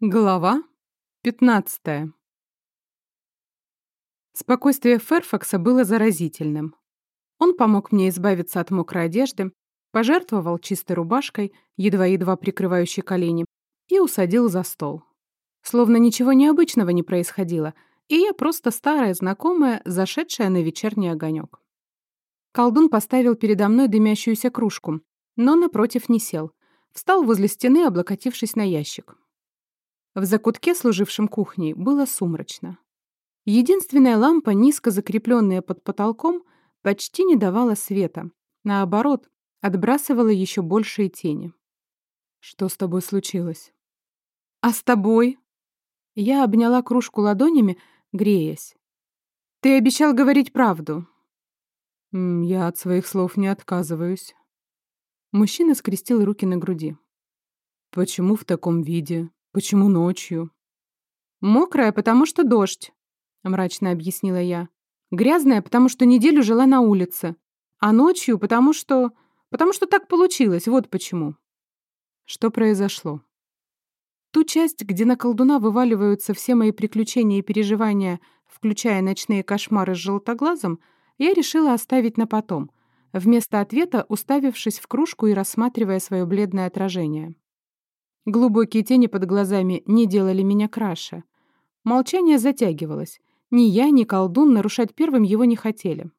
Глава 15. Спокойствие Ферфакса было заразительным. Он помог мне избавиться от мокрой одежды, пожертвовал чистой рубашкой, едва-едва прикрывающей колени, и усадил за стол. Словно ничего необычного не происходило, и я просто старая знакомая, зашедшая на вечерний огонек. Колдун поставил передо мной дымящуюся кружку, но напротив не сел. Встал возле стены, облокотившись на ящик. В закутке, служившем кухней, было сумрачно. Единственная лампа, низко закрепленная под потолком, почти не давала света. Наоборот, отбрасывала еще большие тени. «Что с тобой случилось?» «А с тобой?» Я обняла кружку ладонями, греясь. «Ты обещал говорить правду». «Я от своих слов не отказываюсь». Мужчина скрестил руки на груди. «Почему в таком виде? «Почему ночью?» «Мокрая, потому что дождь», — мрачно объяснила я. «Грязная, потому что неделю жила на улице. А ночью, потому что... потому что так получилось, вот почему». Что произошло? Ту часть, где на колдуна вываливаются все мои приключения и переживания, включая ночные кошмары с желтоглазом, я решила оставить на потом, вместо ответа уставившись в кружку и рассматривая свое бледное отражение. Глубокие тени под глазами не делали меня краше. Молчание затягивалось. Ни я, ни колдун нарушать первым его не хотели.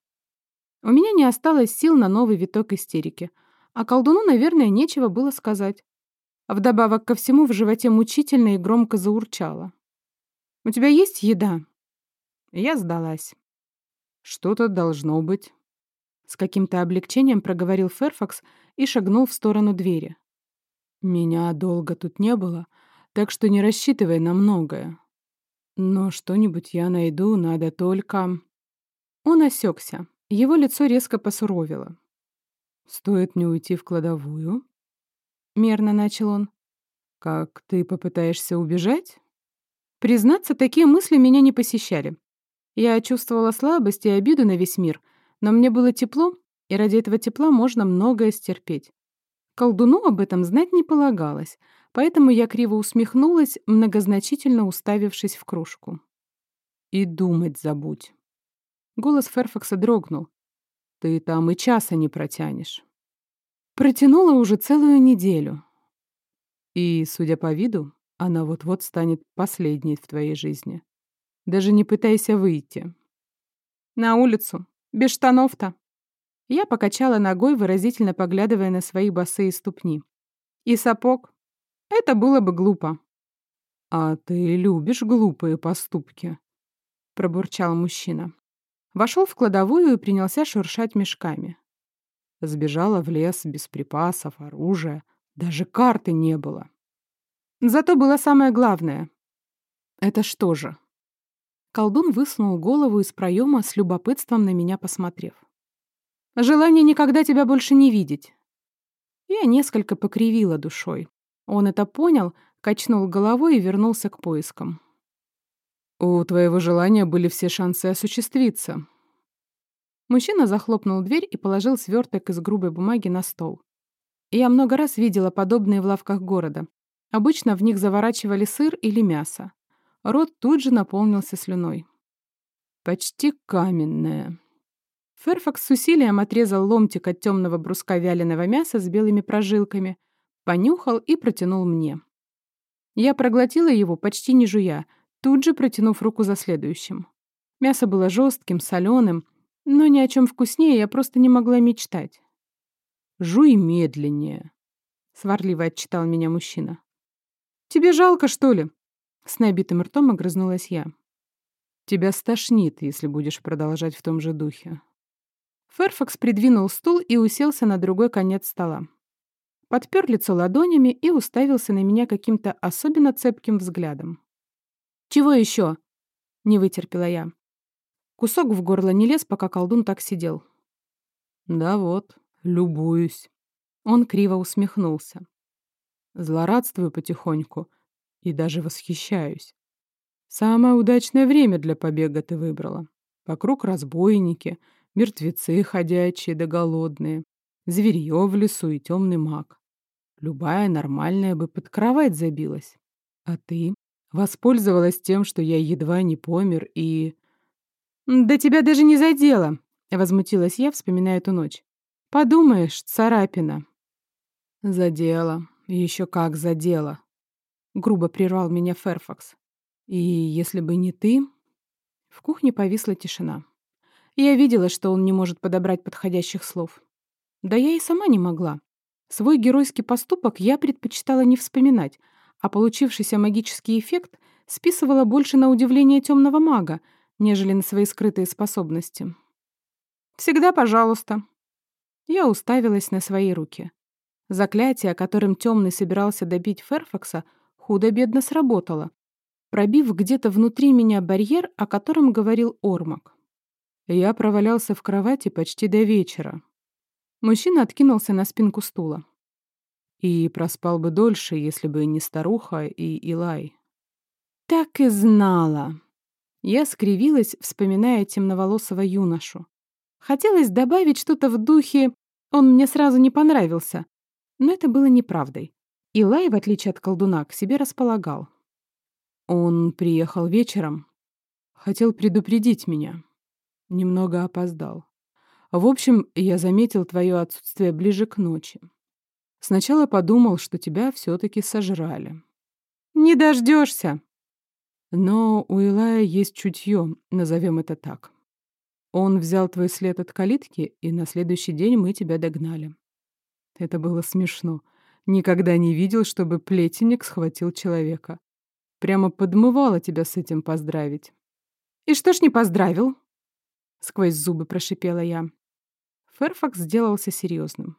У меня не осталось сил на новый виток истерики. А колдуну, наверное, нечего было сказать. Вдобавок ко всему в животе мучительно и громко заурчало. «У тебя есть еда?» Я сдалась. «Что-то должно быть». С каким-то облегчением проговорил Ферфакс и шагнул в сторону двери. Меня долго тут не было, так что не рассчитывай на многое. Но что-нибудь я найду, надо только...» Он осекся. Его лицо резко посуровило. «Стоит мне уйти в кладовую?» Мерно начал он. «Как ты попытаешься убежать?» Признаться, такие мысли меня не посещали. Я чувствовала слабость и обиду на весь мир, но мне было тепло, и ради этого тепла можно многое стерпеть. Колдуну об этом знать не полагалось, поэтому я криво усмехнулась, многозначительно уставившись в кружку. «И думать забудь». Голос Ферфакса дрогнул. «Ты там и часа не протянешь». Протянула уже целую неделю. И, судя по виду, она вот-вот станет последней в твоей жизни. Даже не пытайся выйти. На улицу. Без штанов-то. Я покачала ногой, выразительно поглядывая на свои босые ступни. И сапог? Это было бы глупо. «А ты любишь глупые поступки», — пробурчал мужчина. Вошел в кладовую и принялся шуршать мешками. Сбежала в лес без припасов, оружия. Даже карты не было. Зато было самое главное. Это что же? Колдун высунул голову из проема с любопытством на меня посмотрев. Желание никогда тебя больше не видеть. Я несколько покривила душой. Он это понял, качнул головой и вернулся к поискам. «У твоего желания были все шансы осуществиться». Мужчина захлопнул дверь и положил сверток из грубой бумаги на стол. Я много раз видела подобные в лавках города. Обычно в них заворачивали сыр или мясо. Рот тут же наполнился слюной. «Почти каменная», Ферфакс с усилием отрезал ломтик от темного бруска вяленого мяса с белыми прожилками, понюхал и протянул мне. Я проглотила его, почти не жуя, тут же протянув руку за следующим. Мясо было жестким, соленым, но ни о чем вкуснее я просто не могла мечтать. «Жуй медленнее», — сварливо отчитал меня мужчина. «Тебе жалко, что ли?» С набитым ртом огрызнулась я. «Тебя стошнит, если будешь продолжать в том же духе», Ферфакс придвинул стул и уселся на другой конец стола. Подпер лицо ладонями и уставился на меня каким-то особенно цепким взглядом. «Чего еще?» — не вытерпела я. Кусок в горло не лез, пока колдун так сидел. «Да вот, любуюсь». Он криво усмехнулся. Злорадствую потихоньку и даже восхищаюсь. Самое удачное время для побега ты выбрала. Вокруг разбойники — мертвецы ходячие да голодные, зверье в лесу и темный маг. Любая нормальная бы под кровать забилась. А ты воспользовалась тем, что я едва не помер, и... «Да тебя даже не задело!» — возмутилась я, вспоминая эту ночь. «Подумаешь, царапина». «Задела. Еще как задела», — грубо прервал меня Ферфакс. «И если бы не ты...» В кухне повисла тишина. Я видела, что он не может подобрать подходящих слов. Да я и сама не могла. Свой геройский поступок я предпочитала не вспоминать, а получившийся магический эффект списывала больше на удивление темного мага, нежели на свои скрытые способности. «Всегда пожалуйста». Я уставилась на свои руки. Заклятие, которым темный собирался добить Ферфакса, худо-бедно сработало, пробив где-то внутри меня барьер, о котором говорил Ормак. Я провалялся в кровати почти до вечера. Мужчина откинулся на спинку стула. И проспал бы дольше, если бы не старуха и Илай. Так и знала. Я скривилась, вспоминая темноволосого юношу. Хотелось добавить что-то в духе «он мне сразу не понравился», но это было неправдой. Илай, в отличие от колдуна, к себе располагал. Он приехал вечером. Хотел предупредить меня. Немного опоздал. В общем, я заметил твое отсутствие ближе к ночи. Сначала подумал, что тебя все-таки сожрали. Не дождешься. Но у Илая есть чутье, назовем это так. Он взял твой след от калитки, и на следующий день мы тебя догнали. Это было смешно. Никогда не видел, чтобы плетенник схватил человека. Прямо подмывало тебя с этим поздравить. «И что ж не поздравил?» Сквозь зубы прошипела я. Ферфакс сделался серьезным.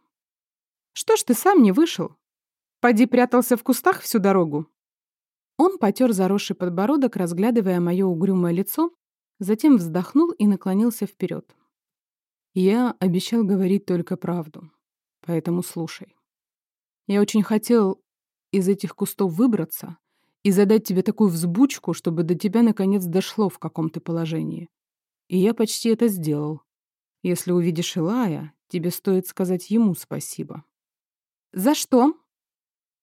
«Что ж ты сам не вышел? Поди прятался в кустах всю дорогу?» Он потер заросший подбородок, разглядывая мое угрюмое лицо, затем вздохнул и наклонился вперед. «Я обещал говорить только правду, поэтому слушай. Я очень хотел из этих кустов выбраться и задать тебе такую взбучку, чтобы до тебя наконец дошло, в каком ты положении. И я почти это сделал. Если увидишь Илая, тебе стоит сказать ему спасибо. За что?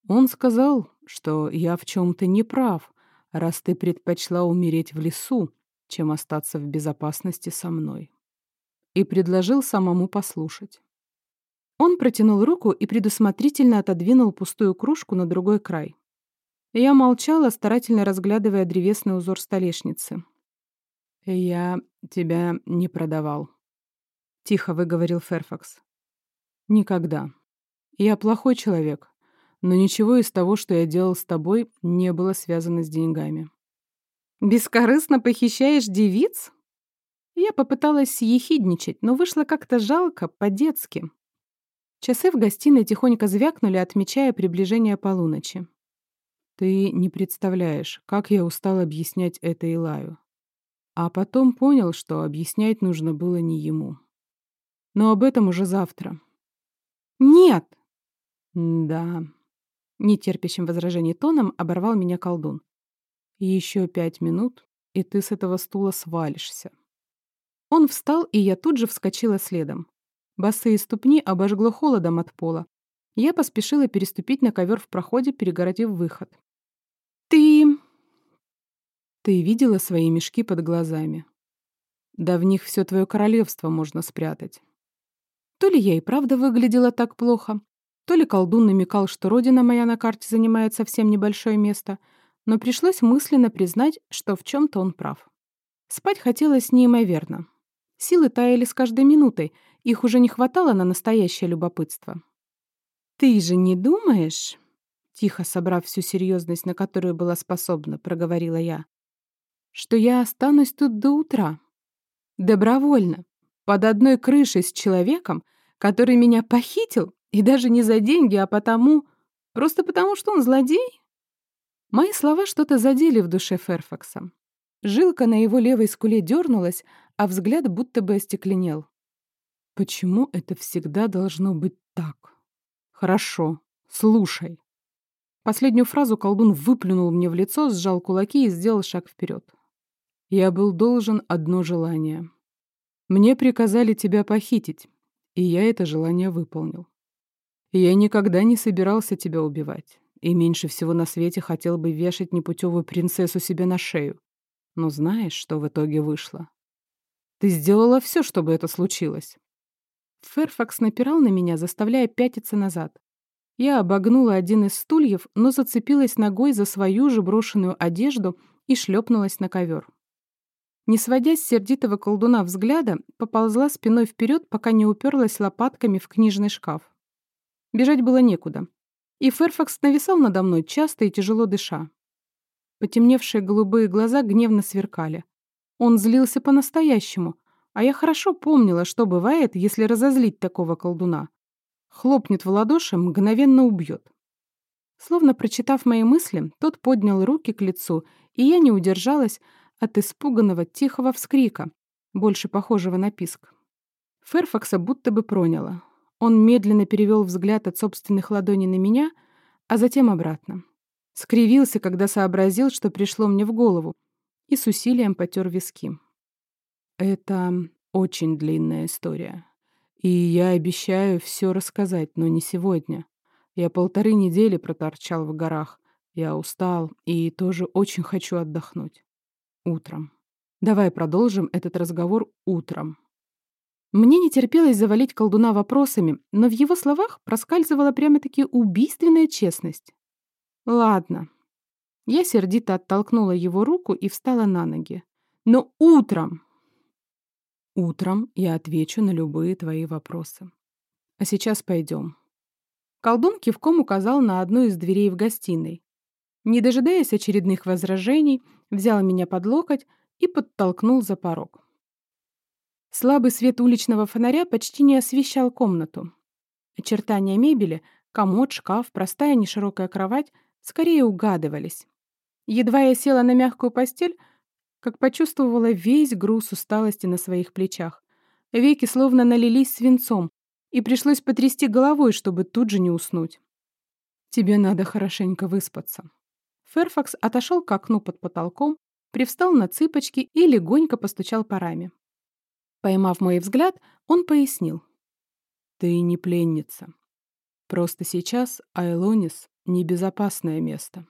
Он сказал, что я в чем-то не прав, раз ты предпочла умереть в лесу, чем остаться в безопасности со мной. И предложил самому послушать. Он протянул руку и предусмотрительно отодвинул пустую кружку на другой край. Я молчала, старательно разглядывая древесный узор столешницы. «Я тебя не продавал», — тихо выговорил Ферфакс. «Никогда. Я плохой человек, но ничего из того, что я делал с тобой, не было связано с деньгами». «Бескорыстно похищаешь девиц?» Я попыталась съехидничать, но вышло как-то жалко, по-детски. Часы в гостиной тихонько звякнули, отмечая приближение полуночи. «Ты не представляешь, как я устал объяснять это Илаю. А потом понял, что объяснять нужно было не ему. Но об этом уже завтра. «Нет!» «Да», — нетерпящим возражений тоном оборвал меня колдун. «Еще пять минут, и ты с этого стула свалишься». Он встал, и я тут же вскочила следом. Босые ступни обожгло холодом от пола. Я поспешила переступить на ковер в проходе, перегородив выход. «Ты...» Видела свои мешки под глазами? Да в них все твое королевство можно спрятать. То ли я и правда выглядела так плохо, то ли колдун намекал, что родина моя на карте занимает совсем небольшое место, но пришлось мысленно признать, что в чем то он прав. Спать хотелось неимоверно. Силы таяли с каждой минутой, их уже не хватало на настоящее любопытство. «Ты же не думаешь?» Тихо собрав всю серьезность, на которую была способна, проговорила я что я останусь тут до утра. Добровольно, под одной крышей с человеком, который меня похитил, и даже не за деньги, а потому... Просто потому, что он злодей? Мои слова что-то задели в душе Ферфакса. Жилка на его левой скуле дернулась, а взгляд будто бы остекленел. Почему это всегда должно быть так? Хорошо, слушай. Последнюю фразу колдун выплюнул мне в лицо, сжал кулаки и сделал шаг вперед. Я был должен одно желание. Мне приказали тебя похитить, и я это желание выполнил. Я никогда не собирался тебя убивать. и меньше всего на свете хотел бы вешать непутевую принцессу себе на шею. Но знаешь, что в итоге вышло? Ты сделала все, чтобы это случилось. Ферфакс напирал на меня, заставляя пятиться назад. Я обогнула один из стульев, но зацепилась ногой за свою же брошенную одежду и шлепнулась на ковер. Не сводя с сердитого колдуна взгляда, поползла спиной вперед, пока не уперлась лопатками в книжный шкаф. Бежать было некуда. И Ферфакс нависал надо мной, часто и тяжело дыша. Потемневшие голубые глаза гневно сверкали. Он злился по-настоящему, а я хорошо помнила, что бывает, если разозлить такого колдуна. Хлопнет в ладоши, мгновенно убьет. Словно прочитав мои мысли, тот поднял руки к лицу, и я не удержалась, от испуганного тихого вскрика, больше похожего на писк. Ферфакса будто бы проняло. Он медленно перевел взгляд от собственных ладоней на меня, а затем обратно. Скривился, когда сообразил, что пришло мне в голову, и с усилием потер виски. «Это очень длинная история. И я обещаю все рассказать, но не сегодня. Я полторы недели проторчал в горах. Я устал и тоже очень хочу отдохнуть. Утром. Давай продолжим этот разговор утром. Мне не терпелось завалить колдуна вопросами, но в его словах проскальзывала прямо-таки убийственная честность. Ладно. Я сердито оттолкнула его руку и встала на ноги. Но утром! Утром я отвечу на любые твои вопросы. А сейчас пойдем. Колдун кивком указал на одну из дверей в гостиной. Не дожидаясь очередных возражений, взял меня под локоть и подтолкнул за порог. Слабый свет уличного фонаря почти не освещал комнату. Очертания мебели, комод, шкаф, простая неширокая кровать скорее угадывались. Едва я села на мягкую постель, как почувствовала весь груз усталости на своих плечах. Веки словно налились свинцом, и пришлось потрясти головой, чтобы тут же не уснуть. «Тебе надо хорошенько выспаться», Ферфакс отошел к окну под потолком, привстал на цыпочки и легонько постучал по раме. Поймав мой взгляд, он пояснил. «Ты не пленница. Просто сейчас Айлонис — небезопасное место».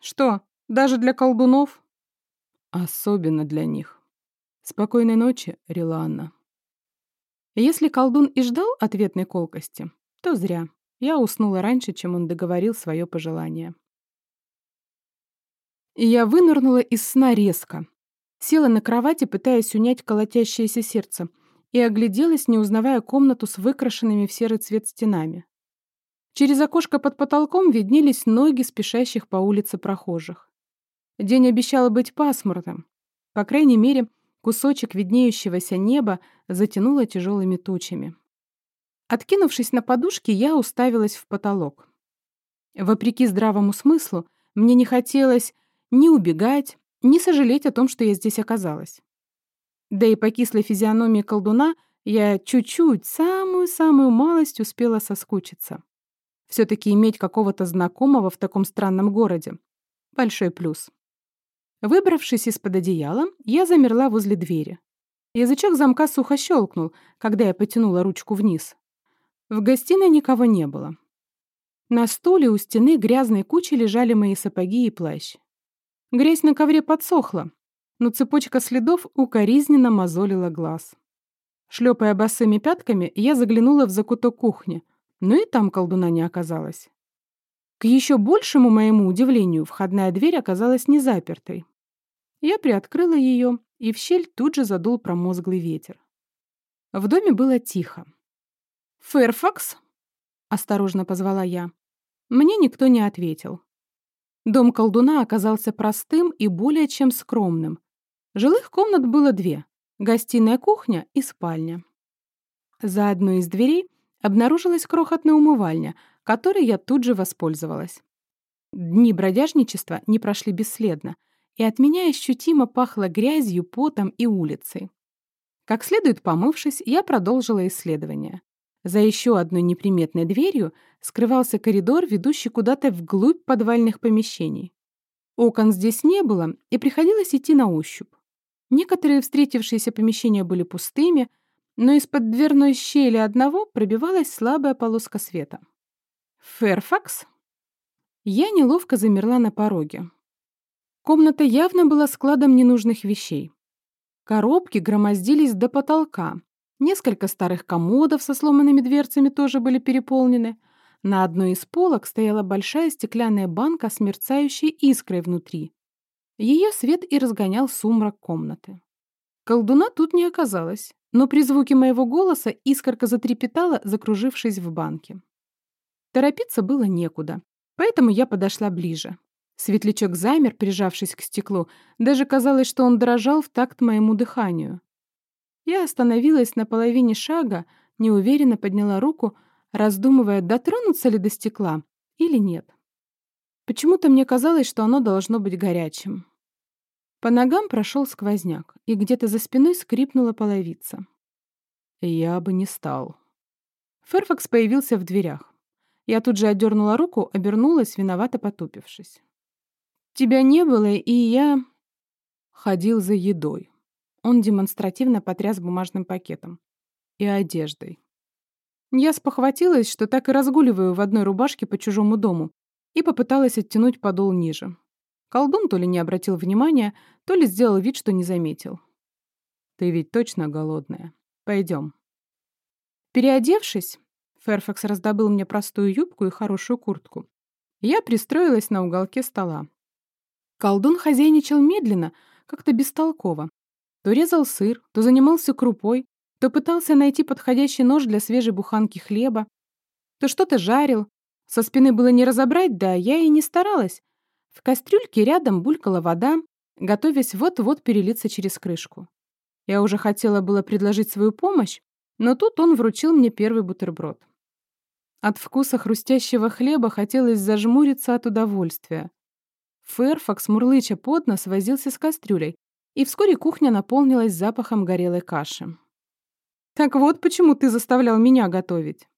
«Что, даже для колдунов?» «Особенно для них. Спокойной ночи, Риланна». Если колдун и ждал ответной колкости, то зря. Я уснула раньше, чем он договорил свое пожелание. И я вынырнула из сна резко. Села на кровати, пытаясь унять колотящееся сердце, и огляделась, не узнавая комнату с выкрашенными в серый цвет стенами. Через окошко под потолком виднелись ноги спешащих по улице прохожих. День обещал быть пасмурным. По крайней мере, кусочек виднеющегося неба затянуло тяжелыми тучами. Откинувшись на подушки, я уставилась в потолок. Вопреки здравому смыслу, мне не хотелось ни убегать, ни сожалеть о том, что я здесь оказалась. Да и по кислой физиономии колдуна я чуть-чуть, самую-самую малость успела соскучиться. Все-таки иметь какого-то знакомого в таком странном городе — большой плюс. Выбравшись из-под одеяла, я замерла возле двери. Язычок замка сухо щелкнул, когда я потянула ручку вниз. В гостиной никого не было. На стуле у стены грязной кучей лежали мои сапоги и плащ. Грязь на ковре подсохла, но цепочка следов укоризненно мозолила глаз. Шлепая босыми пятками, я заглянула в закуток кухни, но и там колдуна не оказалось. К еще большему моему удивлению, входная дверь оказалась не запертой. Я приоткрыла ее, и в щель тут же задул промозглый ветер. В доме было тихо. «Ферфакс?» — осторожно позвала я. Мне никто не ответил. Дом колдуна оказался простым и более чем скромным. Жилых комнат было две — гостиная кухня и спальня. За одной из дверей обнаружилась крохотная умывальня, которой я тут же воспользовалась. Дни бродяжничества не прошли бесследно, и от меня ощутимо пахло грязью, потом и улицей. Как следует помывшись, я продолжила исследование. За еще одной неприметной дверью скрывался коридор, ведущий куда-то вглубь подвальных помещений. Окон здесь не было, и приходилось идти на ощупь. Некоторые встретившиеся помещения были пустыми, но из-под дверной щели одного пробивалась слабая полоска света. «Ферфакс?» Я неловко замерла на пороге. Комната явно была складом ненужных вещей. Коробки громоздились до потолка. Несколько старых комодов со сломанными дверцами тоже были переполнены. На одной из полок стояла большая стеклянная банка с мерцающей искрой внутри. Ее свет и разгонял сумрак комнаты. Колдуна тут не оказалось, но при звуке моего голоса искорка затрепетала, закружившись в банке. Торопиться было некуда, поэтому я подошла ближе. Светлячок замер, прижавшись к стеклу. Даже казалось, что он дрожал в такт моему дыханию. Я остановилась на половине шага, неуверенно подняла руку, раздумывая, дотронуться ли до стекла или нет. Почему-то мне казалось, что оно должно быть горячим. По ногам прошел сквозняк, и где-то за спиной скрипнула половица. Я бы не стал. Ферфакс появился в дверях. Я тут же отдернула руку, обернулась, виновато потупившись. «Тебя не было, и я...» Ходил за едой. Он демонстративно потряс бумажным пакетом. И одеждой. Я спохватилась, что так и разгуливаю в одной рубашке по чужому дому, и попыталась оттянуть подол ниже. Колдун то ли не обратил внимания, то ли сделал вид, что не заметил. «Ты ведь точно голодная. Пойдем». Переодевшись, Ферфакс раздобыл мне простую юбку и хорошую куртку. Я пристроилась на уголке стола. Колдун хозяйничал медленно, как-то бестолково. То резал сыр, то занимался крупой, то пытался найти подходящий нож для свежей буханки хлеба, то что-то жарил. Со спины было не разобрать, да я и не старалась. В кастрюльке рядом булькала вода, готовясь вот-вот перелиться через крышку. Я уже хотела было предложить свою помощь, но тут он вручил мне первый бутерброд. От вкуса хрустящего хлеба хотелось зажмуриться от удовольствия. Ферфакс, мурлыча под нос, возился с кастрюлей, и вскоре кухня наполнилась запахом горелой каши. Так вот почему ты заставлял меня готовить.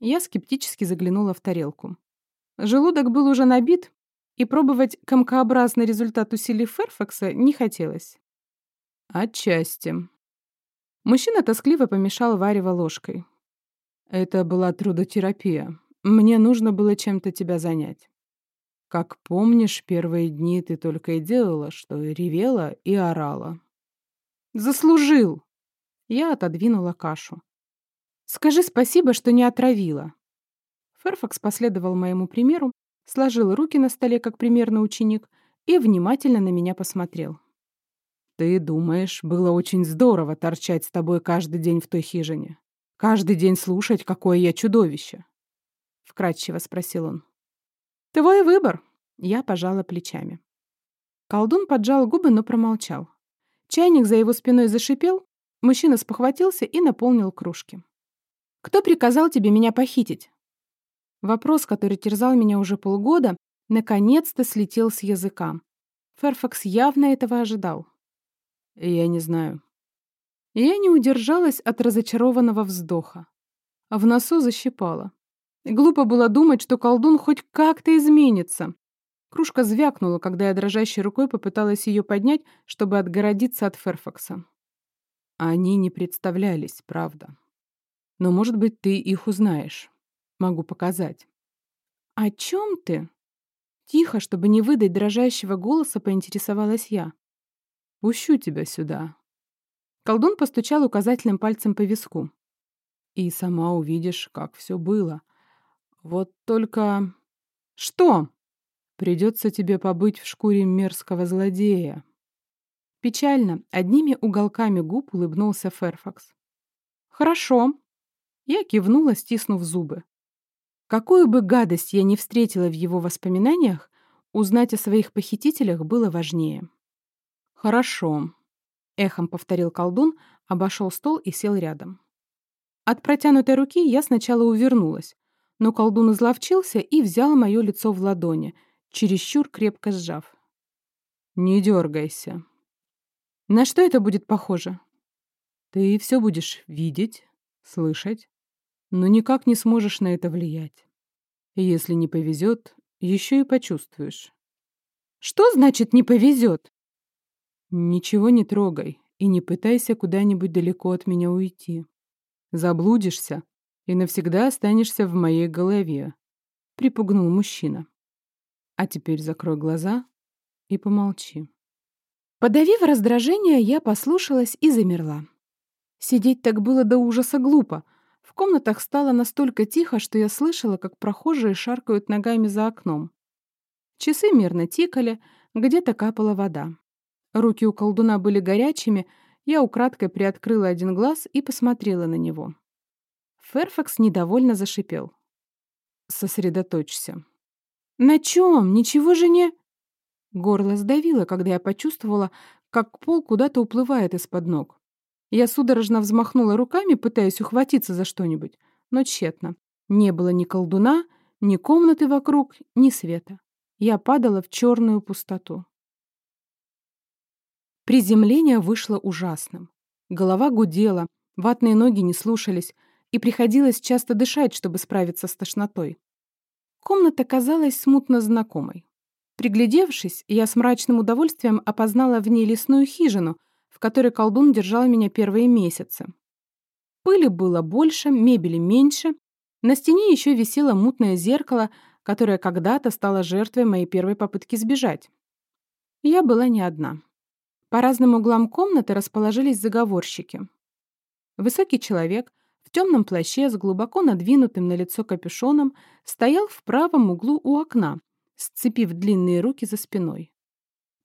Я скептически заглянула в тарелку. Желудок был уже набит, и пробовать комкообразный результат усилий Ферфакса не хотелось. Отчасти. Мужчина тоскливо помешал варево ложкой. Это была трудотерапия. Мне нужно было чем-то тебя занять. Как помнишь, первые дни ты только и делала, что ревела и орала. Заслужил! Я отодвинула кашу. «Скажи спасибо, что не отравила». Ферфакс последовал моему примеру, сложил руки на столе, как примерный ученик, и внимательно на меня посмотрел. «Ты думаешь, было очень здорово торчать с тобой каждый день в той хижине? Каждый день слушать, какое я чудовище?» Вкратчиво спросил он. «Твой выбор», — я пожала плечами. Колдун поджал губы, но промолчал. Чайник за его спиной зашипел, Мужчина спохватился и наполнил кружки. «Кто приказал тебе меня похитить?» Вопрос, который терзал меня уже полгода, наконец-то слетел с языка. Ферфакс явно этого ожидал. «Я не знаю». Я не удержалась от разочарованного вздоха. А в носу защипало. Глупо было думать, что колдун хоть как-то изменится. Кружка звякнула, когда я дрожащей рукой попыталась ее поднять, чтобы отгородиться от Ферфакса. Они не представлялись, правда. Но, может быть, ты их узнаешь. Могу показать. «О чем ты?» Тихо, чтобы не выдать дрожащего голоса, поинтересовалась я. «Пущу тебя сюда». Колдун постучал указательным пальцем по виску. «И сама увидишь, как все было. Вот только...» «Что?» «Придется тебе побыть в шкуре мерзкого злодея». Печально, одними уголками губ улыбнулся Ферфакс. «Хорошо». Я кивнула, стиснув зубы. Какую бы гадость я ни встретила в его воспоминаниях, узнать о своих похитителях было важнее. «Хорошо», — эхом повторил колдун, обошел стол и сел рядом. От протянутой руки я сначала увернулась, но колдун изловчился и взял мое лицо в ладони, чересчур крепко сжав. «Не дергайся», на что это будет похоже? Ты все будешь видеть, слышать, но никак не сможешь на это влиять. Если не повезет, еще и почувствуешь. Что значит «не повезет»? Ничего не трогай и не пытайся куда-нибудь далеко от меня уйти. Заблудишься и навсегда останешься в моей голове, припугнул мужчина. А теперь закрой глаза и помолчи. Подавив раздражение, я послушалась и замерла. Сидеть так было до ужаса глупо. В комнатах стало настолько тихо, что я слышала, как прохожие шаркают ногами за окном. Часы мирно тикали, где-то капала вода. Руки у колдуна были горячими, я украдкой приоткрыла один глаз и посмотрела на него. Ферфакс недовольно зашипел. «Сосредоточься». «На чем? Ничего же не...» Горло сдавило, когда я почувствовала, как пол куда-то уплывает из-под ног. Я судорожно взмахнула руками, пытаясь ухватиться за что-нибудь, но тщетно. Не было ни колдуна, ни комнаты вокруг, ни света. Я падала в черную пустоту. Приземление вышло ужасным. Голова гудела, ватные ноги не слушались, и приходилось часто дышать, чтобы справиться с тошнотой. Комната казалась смутно знакомой. Приглядевшись, я с мрачным удовольствием опознала в ней лесную хижину, в которой колдун держал меня первые месяцы. Пыли было больше, мебели меньше, на стене еще висело мутное зеркало, которое когда-то стало жертвой моей первой попытки сбежать. Я была не одна. По разным углам комнаты расположились заговорщики. Высокий человек в темном плаще с глубоко надвинутым на лицо капюшоном стоял в правом углу у окна, сцепив длинные руки за спиной.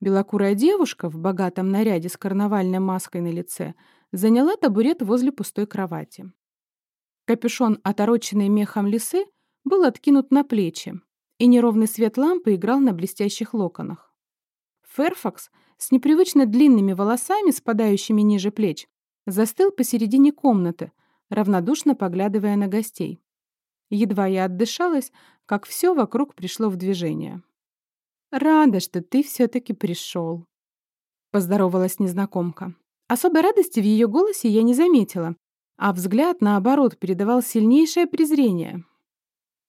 Белокурая девушка в богатом наряде с карнавальной маской на лице заняла табурет возле пустой кровати. Капюшон, отороченный мехом лисы, был откинут на плечи, и неровный свет лампы играл на блестящих локонах. Ферфакс с непривычно длинными волосами, спадающими ниже плеч, застыл посередине комнаты, равнодушно поглядывая на гостей. Едва я отдышалась, как все вокруг пришло в движение. «Рада, что ты все-таки пришел», — поздоровалась незнакомка. Особой радости в ее голосе я не заметила, а взгляд, наоборот, передавал сильнейшее презрение.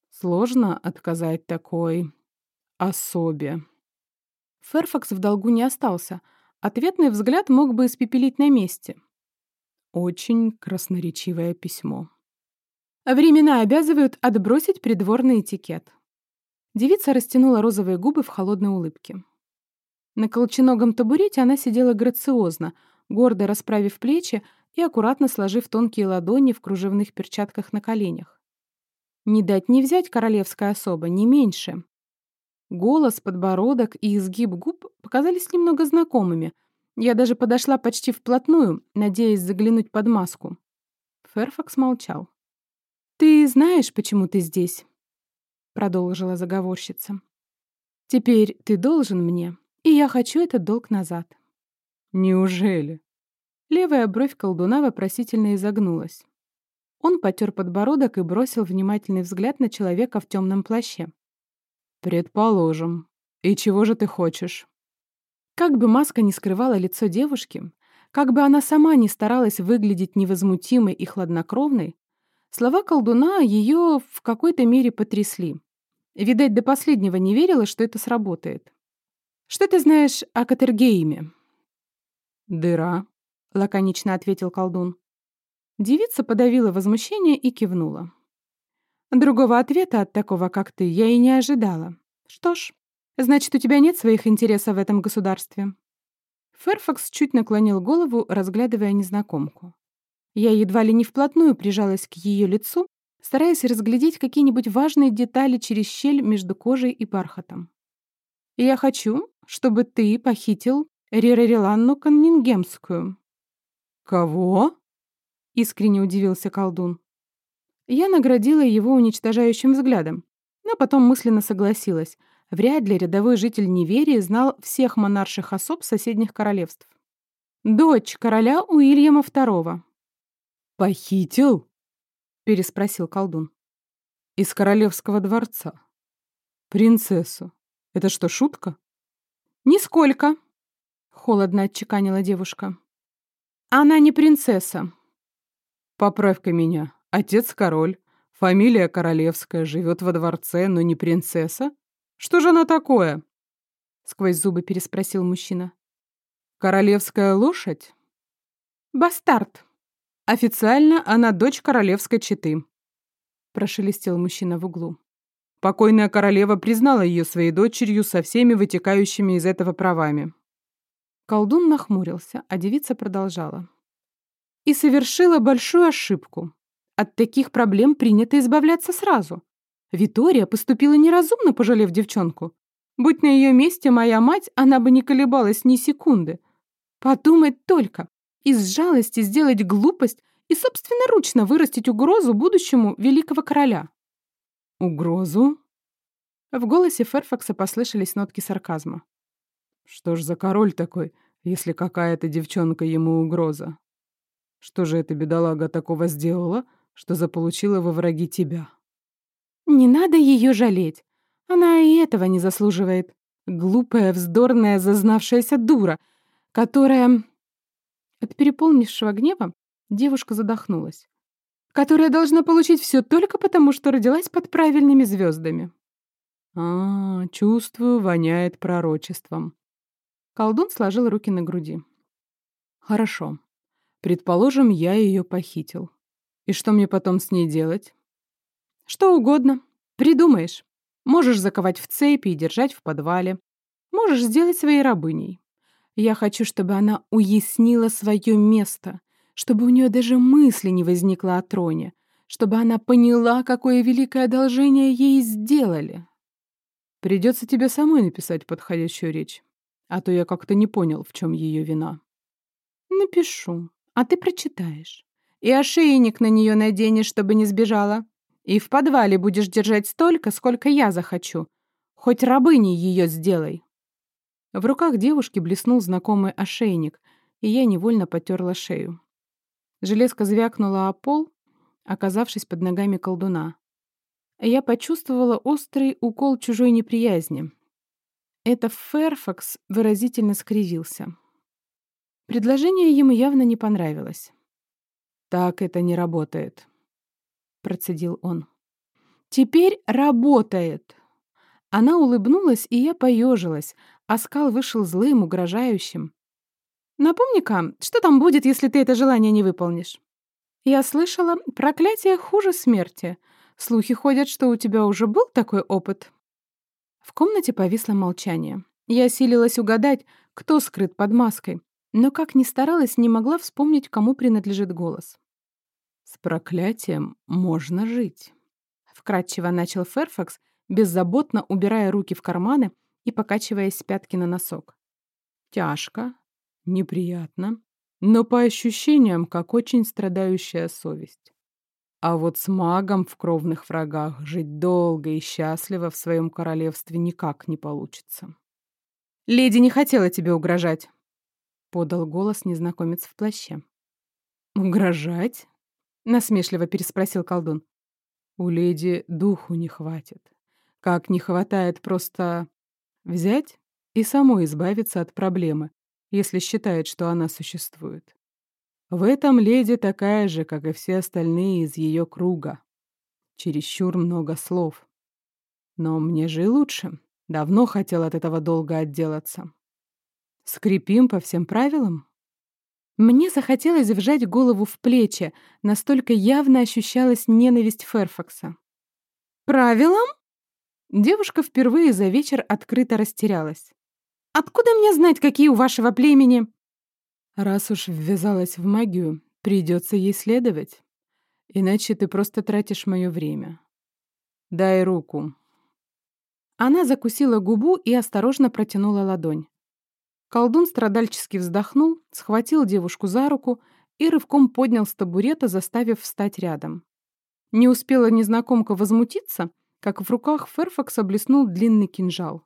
«Сложно отказать такой особе», Ферфакс в долгу не остался. Ответный взгляд мог бы испепелить на месте. Очень красноречивое письмо. Времена обязывают отбросить придворный этикет. Девица растянула розовые губы в холодной улыбке. На колченогом табурете она сидела грациозно, гордо расправив плечи и аккуратно сложив тонкие ладони в кружевных перчатках на коленях. Не дать не взять королевская особа, не меньше. Голос, подбородок и изгиб губ показались немного знакомыми. Я даже подошла почти вплотную, надеясь заглянуть под маску. Ферфакс молчал. «Ты знаешь, почему ты здесь?» Продолжила заговорщица. «Теперь ты должен мне, и я хочу этот долг назад». «Неужели?» Левая бровь колдуна вопросительно изогнулась. Он потер подбородок и бросил внимательный взгляд на человека в темном плаще. «Предположим. И чего же ты хочешь?» Как бы маска не скрывала лицо девушки, как бы она сама не старалась выглядеть невозмутимой и хладнокровной, слова колдуна ее в какой-то мере потрясли. Видать, до последнего не верила, что это сработает. «Что ты знаешь о Катергейме?» «Дыра», — лаконично ответил колдун. Девица подавила возмущение и кивнула. Другого ответа от такого, как ты, я и не ожидала. Что ж, значит, у тебя нет своих интересов в этом государстве. Ферфакс чуть наклонил голову, разглядывая незнакомку. Я едва ли не вплотную прижалась к ее лицу, стараясь разглядеть какие-нибудь важные детали через щель между кожей и бархатом. «Я хочу, чтобы ты похитил Ререриланну Каннингемскую». «Кого?» — искренне удивился колдун. Я наградила его уничтожающим взглядом, но потом мысленно согласилась. Вряд ли рядовой житель Неверии знал всех монарших особ соседних королевств. Дочь короля Уильяма II. «Похитил?» — переспросил колдун. «Из королевского дворца. Принцессу. Это что, шутка?» «Нисколько», — холодно отчеканила девушка. «Она не принцесса». «Поправь-ка меня», Отец король, фамилия королевская, живет во дворце, но не принцесса. Что же она такое? Сквозь зубы переспросил мужчина. Королевская лошадь? Бастард. Официально она дочь королевской четы. Прошелестел мужчина в углу. Покойная королева признала ее своей дочерью со всеми вытекающими из этого правами. Колдун нахмурился, а девица продолжала. И совершила большую ошибку. От таких проблем принято избавляться сразу. Витория поступила неразумно, пожалев девчонку. Будь на ее месте моя мать, она бы не колебалась ни секунды. Подумать только, из жалости сделать глупость и собственноручно вырастить угрозу будущему великого короля. «Угрозу?» В голосе Ферфакса послышались нотки сарказма. «Что ж за король такой, если какая-то девчонка ему угроза? Что же эта бедолага такого сделала, что заполучила во враги тебя?» «Не надо ее жалеть. Она и этого не заслуживает. Глупая, вздорная, зазнавшаяся дура, которая...» От переполнившего гнева девушка задохнулась которая должна получить все только потому, что родилась под правильными звездами. А, чувствую, воняет пророчеством. Колдун сложил руки на груди. Хорошо. Предположим, я ее похитил. И что мне потом с ней делать? Что угодно. Придумаешь. Можешь заковать в цепи и держать в подвале. Можешь сделать своей рабыней. Я хочу, чтобы она уяснила свое место, чтобы у нее даже мысли не возникло о троне, чтобы она поняла, какое великое одолжение ей сделали. Придется тебе самой написать подходящую речь, а то я как-то не понял, в чем ее вина. Напишу, а ты прочитаешь. И ошейник на нее наденешь, чтобы не сбежала. И в подвале будешь держать столько, сколько я захочу. Хоть рабыней ее сделай. В руках девушки блеснул знакомый ошейник, и я невольно потерла шею. Железка звякнула о пол, оказавшись под ногами колдуна. Я почувствовала острый укол чужой неприязни. Это Ферфакс выразительно скривился. Предложение ему явно не понравилось. «Так это не работает», — процедил он. «Теперь работает!» Она улыбнулась, и я поежилась, а скал вышел злым, угрожающим. Напомни-ка, что там будет, если ты это желание не выполнишь? Я слышала, проклятие хуже смерти. Слухи ходят, что у тебя уже был такой опыт. В комнате повисло молчание. Я силилась угадать, кто скрыт под маской, но как ни старалась, не могла вспомнить, кому принадлежит голос. «С проклятием можно жить», — вкратчиво начал Ферфакс, беззаботно убирая руки в карманы и покачиваясь с пятки на носок. «Тяжко, Неприятно, но по ощущениям, как очень страдающая совесть. А вот с магом в кровных врагах жить долго и счастливо в своем королевстве никак не получится. «Леди не хотела тебе угрожать», — подал голос незнакомец в плаще. «Угрожать?» — насмешливо переспросил колдун. «У леди духу не хватит. Как не хватает просто взять и самой избавиться от проблемы, если считает, что она существует. В этом леди такая же, как и все остальные из ее круга. Чересчур много слов. Но мне же и лучше. Давно хотел от этого долго отделаться. Скрипим по всем правилам? Мне захотелось вжать голову в плечи, настолько явно ощущалась ненависть Ферфакса. «Правилам?» Девушка впервые за вечер открыто растерялась. Откуда мне знать, какие у вашего племени?» «Раз уж ввязалась в магию, придется ей следовать. Иначе ты просто тратишь мое время. Дай руку». Она закусила губу и осторожно протянула ладонь. Колдун страдальчески вздохнул, схватил девушку за руку и рывком поднял с табурета, заставив встать рядом. Не успела незнакомка возмутиться, как в руках Ферфакса блеснул длинный кинжал.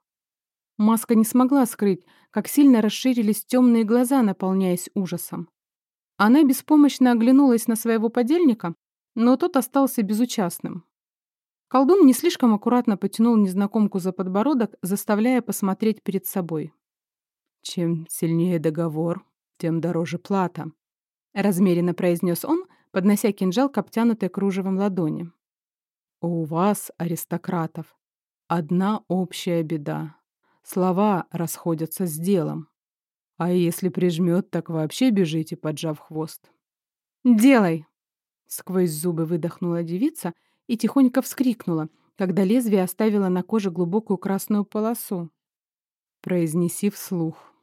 Маска не смогла скрыть, как сильно расширились темные глаза, наполняясь ужасом. Она беспомощно оглянулась на своего подельника, но тот остался безучастным. Колдун не слишком аккуратно потянул незнакомку за подбородок, заставляя посмотреть перед собой. «Чем сильнее договор, тем дороже плата», — размеренно произнес он, поднося кинжал к обтянутой кружевом ладони. «У вас, аристократов, одна общая беда. Слова расходятся с делом. А если прижмет, так вообще бежите, поджав хвост. «Делай!» Сквозь зубы выдохнула девица и тихонько вскрикнула, когда лезвие оставило на коже глубокую красную полосу. Произнеси вслух.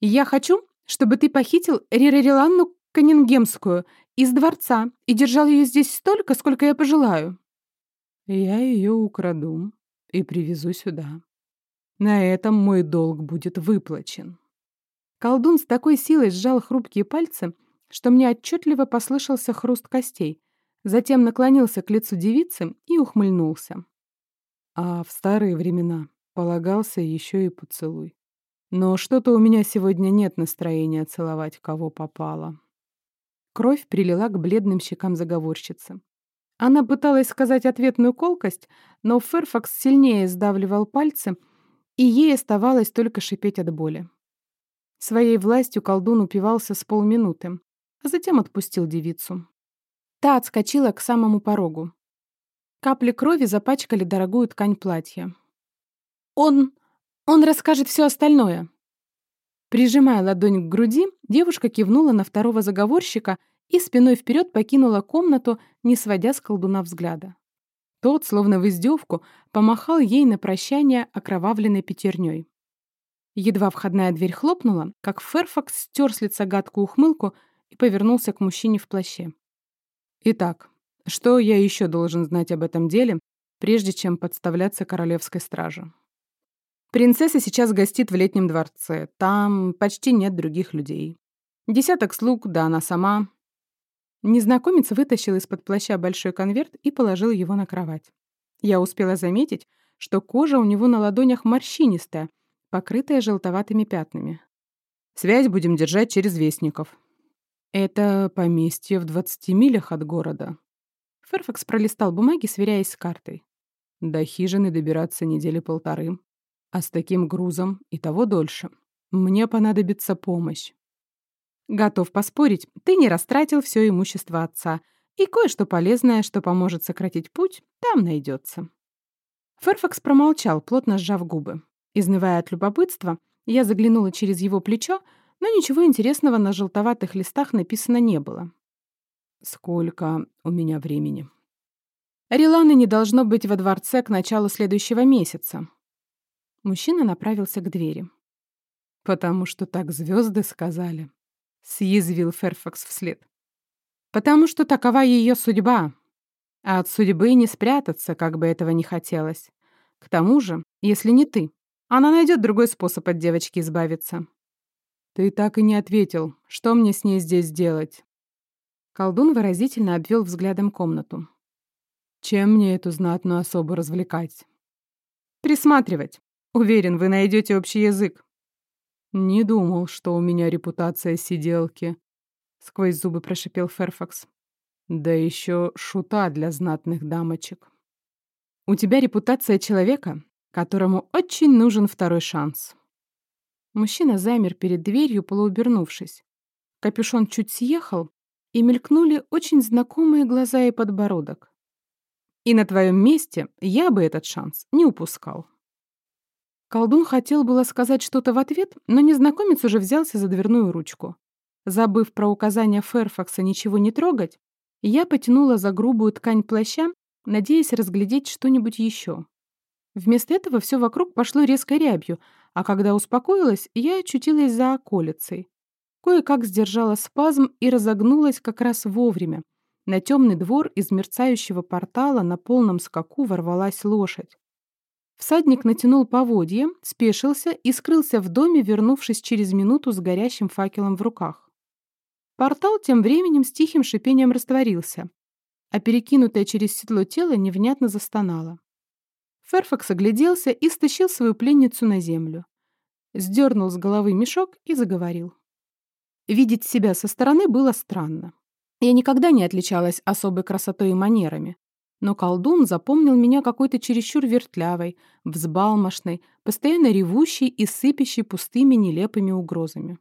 «Я хочу, чтобы ты похитил Рирериланну Каннингемскую из дворца и держал ее здесь столько, сколько я пожелаю». «Я ее украду и привезу сюда. На этом мой долг будет выплачен». Колдун с такой силой сжал хрупкие пальцы, что мне отчетливо послышался хруст костей, затем наклонился к лицу девицы и ухмыльнулся. А в старые времена полагался еще и поцелуй. Но что-то у меня сегодня нет настроения целовать, кого попало. Кровь прилила к бледным щекам заговорщицы. Она пыталась сказать ответную колкость, но Ферфакс сильнее сдавливал пальцы, и ей оставалось только шипеть от боли. Своей властью колдун упивался с полминуты, а затем отпустил девицу. Та отскочила к самому порогу. Капли крови запачкали дорогую ткань платья. «Он... он расскажет все остальное!» Прижимая ладонь к груди, девушка кивнула на второго заговорщика и спиной вперед покинула комнату, не сводя с колдуна взгляда. Тот, словно в издевку, помахал ей на прощание окровавленной пятерней. Едва входная дверь хлопнула, как Ферфакс стер с лица гадкую ухмылку и повернулся к мужчине в плаще. «Итак, что я еще должен знать об этом деле, прежде чем подставляться королевской страже?» Принцесса сейчас гостит в летнем дворце. Там почти нет других людей. Десяток слуг, да она сама. Незнакомец вытащил из-под плаща большой конверт и положил его на кровать. Я успела заметить, что кожа у него на ладонях морщинистая, покрытая желтоватыми пятнами. Связь будем держать через вестников. Это поместье в 20 милях от города. Ферфакс пролистал бумаги, сверяясь с картой. До хижины добираться недели полторы. А с таким грузом и того дольше. Мне понадобится помощь. Готов поспорить, ты не растратил все имущество отца, и кое-что полезное, что поможет сократить путь, там найдется. Ферфакс промолчал, плотно сжав губы. Изнывая от любопытства, я заглянула через его плечо, но ничего интересного на желтоватых листах написано не было. «Сколько у меня времени?» Риланы не должно быть во дворце к началу следующего месяца. Мужчина направился к двери. «Потому что так звезды сказали», — съязвил Ферфакс вслед. «Потому что такова ее судьба. А от судьбы не спрятаться, как бы этого не хотелось. К тому же, если не ты, она найдет другой способ от девочки избавиться». «Ты так и не ответил. Что мне с ней здесь делать?» Колдун выразительно обвел взглядом комнату. «Чем мне эту знатную особу развлекать?» «Присматривать. Уверен, вы найдете общий язык». «Не думал, что у меня репутация сиделки», — сквозь зубы прошипел Ферфакс. «Да еще шута для знатных дамочек». «У тебя репутация человека, которому очень нужен второй шанс». Мужчина замер перед дверью, полуобернувшись. Капюшон чуть съехал, и мелькнули очень знакомые глаза и подбородок. «И на твоем месте я бы этот шанс не упускал». Колдун хотел было сказать что-то в ответ, но незнакомец уже взялся за дверную ручку. Забыв про указание Ферфакса ничего не трогать, я потянула за грубую ткань плаща, надеясь разглядеть что-нибудь еще. Вместо этого все вокруг пошло резкой рябью, а когда успокоилась, я очутилась за околицей. Кое-как сдержала спазм и разогнулась как раз вовремя. На темный двор из мерцающего портала на полном скаку ворвалась лошадь. Всадник натянул поводья, спешился и скрылся в доме, вернувшись через минуту с горящим факелом в руках. Портал тем временем с тихим шипением растворился, а перекинутое через седло тело невнятно застонало. Ферфакс огляделся и стащил свою пленницу на землю. Сдернул с головы мешок и заговорил. Видеть себя со стороны было странно. Я никогда не отличалась особой красотой и манерами, но колдун запомнил меня какой-то чересчур вертлявой, взбалмошной, постоянно ревущей и сыпящей пустыми нелепыми угрозами.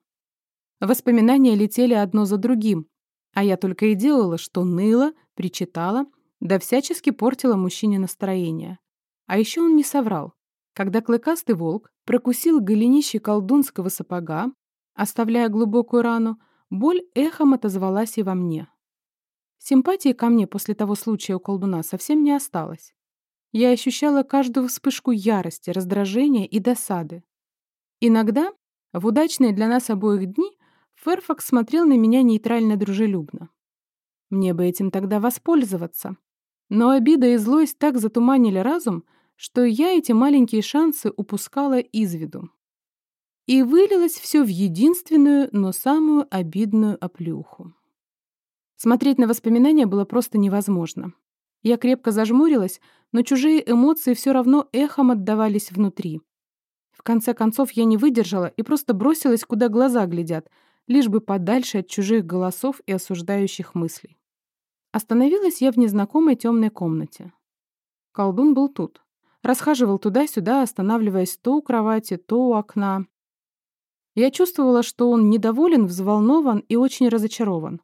Воспоминания летели одно за другим, а я только и делала, что ныла, причитала, да всячески портила мужчине настроение. А еще он не соврал. Когда клыкастый волк прокусил голенище колдунского сапога, оставляя глубокую рану, боль эхом отозвалась и во мне. Симпатии ко мне после того случая у колдуна совсем не осталось. Я ощущала каждую вспышку ярости, раздражения и досады. Иногда, в удачные для нас обоих дни, Ферфакс смотрел на меня нейтрально-дружелюбно. Мне бы этим тогда воспользоваться. Но обида и злость так затуманили разум, что я эти маленькие шансы упускала из виду. И вылилось все в единственную, но самую обидную оплюху. Смотреть на воспоминания было просто невозможно. Я крепко зажмурилась, но чужие эмоции все равно эхом отдавались внутри. В конце концов я не выдержала и просто бросилась, куда глаза глядят, лишь бы подальше от чужих голосов и осуждающих мыслей. Остановилась я в незнакомой темной комнате. Колдун был тут. Расхаживал туда-сюда, останавливаясь то у кровати, то у окна. Я чувствовала, что он недоволен, взволнован и очень разочарован.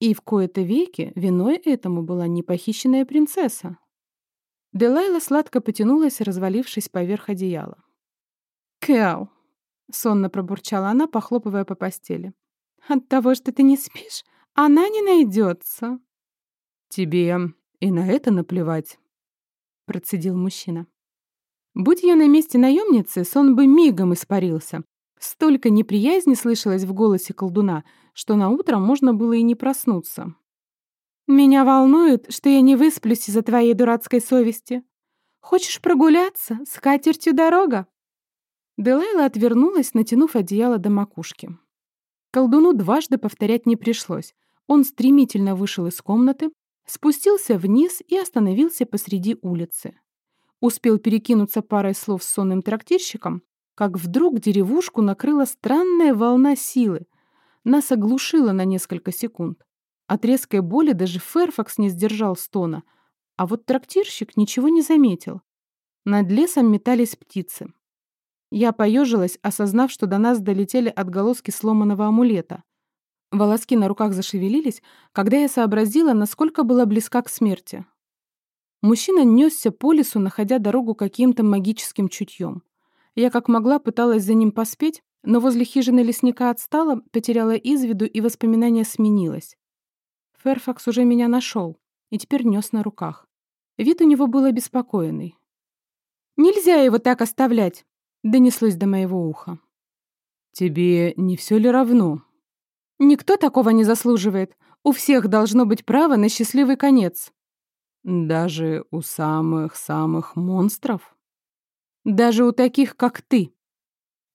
И в кои-то веки виной этому была не похищенная принцесса. Делайла сладко потянулась, развалившись поверх одеяла. «Кэу!» — сонно пробурчала она, похлопывая по постели. «От того, что ты не спишь, она не найдется!» «Тебе и на это наплевать», — процедил мужчина. Будь я на месте наемницы, сон бы мигом испарился, Столько неприязни слышалось в голосе колдуна, что на утро можно было и не проснуться. «Меня волнует, что я не высплюсь из-за твоей дурацкой совести. Хочешь прогуляться? С катертью дорога!» Делайла отвернулась, натянув одеяло до макушки. Колдуну дважды повторять не пришлось. Он стремительно вышел из комнаты, спустился вниз и остановился посреди улицы. Успел перекинуться парой слов с сонным трактирщиком, как вдруг деревушку накрыла странная волна силы. Нас оглушило на несколько секунд. От резкой боли даже Ферфакс не сдержал стона, а вот трактирщик ничего не заметил. Над лесом метались птицы. Я поежилась, осознав, что до нас долетели отголоски сломанного амулета. Волоски на руках зашевелились, когда я сообразила, насколько была близка к смерти. Мужчина несся по лесу, находя дорогу каким-то магическим чутьем. Я как могла пыталась за ним поспеть, но возле хижины лесника отстала, потеряла из виду, и воспоминание сменилось. Ферфакс уже меня нашел и теперь нес на руках. Вид у него был обеспокоенный. «Нельзя его так оставлять!» — донеслось до моего уха. «Тебе не все ли равно?» «Никто такого не заслуживает. У всех должно быть право на счастливый конец». «Даже у самых-самых монстров?» Даже у таких, как ты.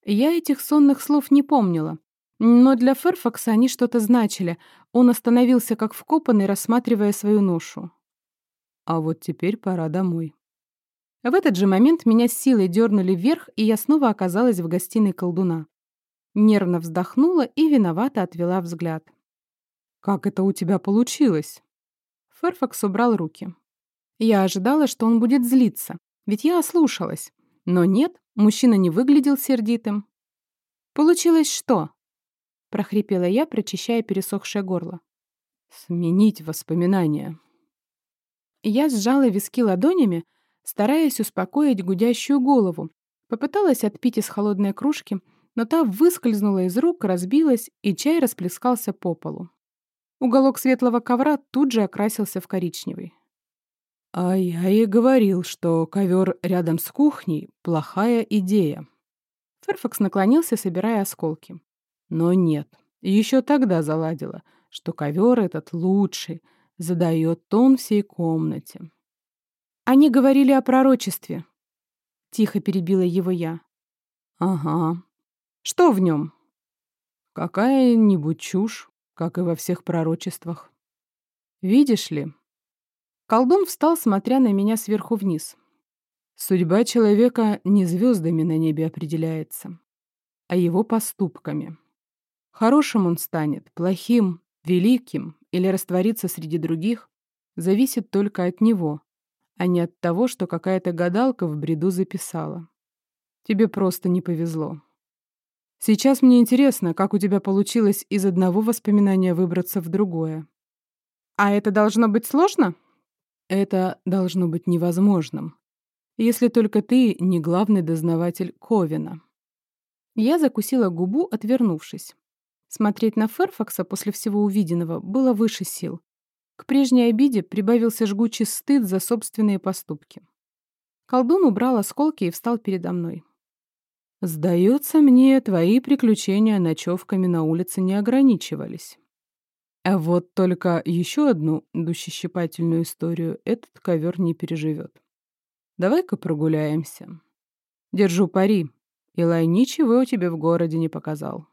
Я этих сонных слов не помнила. Но для Ферфакса они что-то значили. Он остановился как вкопанный, рассматривая свою ношу. А вот теперь пора домой. В этот же момент меня силой дернули вверх, и я снова оказалась в гостиной колдуна. Нервно вздохнула и виновато отвела взгляд. «Как это у тебя получилось?» Ферфакс убрал руки. Я ожидала, что он будет злиться, ведь я ослушалась. Но нет, мужчина не выглядел сердитым. «Получилось что?» — прохрипела я, прочищая пересохшее горло. «Сменить воспоминания». Я сжала виски ладонями, стараясь успокоить гудящую голову. Попыталась отпить из холодной кружки, но та выскользнула из рук, разбилась, и чай расплескался по полу. Уголок светлого ковра тут же окрасился в коричневый. А я и говорил, что ковер рядом с кухней — плохая идея. Ферфакс наклонился, собирая осколки. Но нет, еще тогда заладила, что ковер этот лучший, задает тон всей комнате. Они говорили о пророчестве. Тихо перебила его я. Ага. Что в нем? Какая-нибудь чушь, как и во всех пророчествах. Видишь ли, Колдун встал, смотря на меня сверху вниз. Судьба человека не звездами на небе определяется, а его поступками. Хорошим он станет, плохим, великим или растворится среди других, зависит только от него, а не от того, что какая-то гадалка в бреду записала. Тебе просто не повезло. Сейчас мне интересно, как у тебя получилось из одного воспоминания выбраться в другое. А это должно быть сложно? Это должно быть невозможным, если только ты не главный дознаватель Ковина. Я закусила губу, отвернувшись. Смотреть на Ферфакса после всего увиденного было выше сил. К прежней обиде прибавился жгучий стыд за собственные поступки. Колдун убрал осколки и встал передо мной. «Сдается мне, твои приключения ночевками на улице не ограничивались. А вот только еще одну душещипательную историю этот ковер не переживет. Давай-ка прогуляемся. Держу пари. Илай ничего тебе в городе не показал».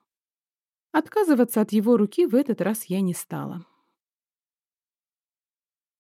Отказываться от его руки в этот раз я не стала.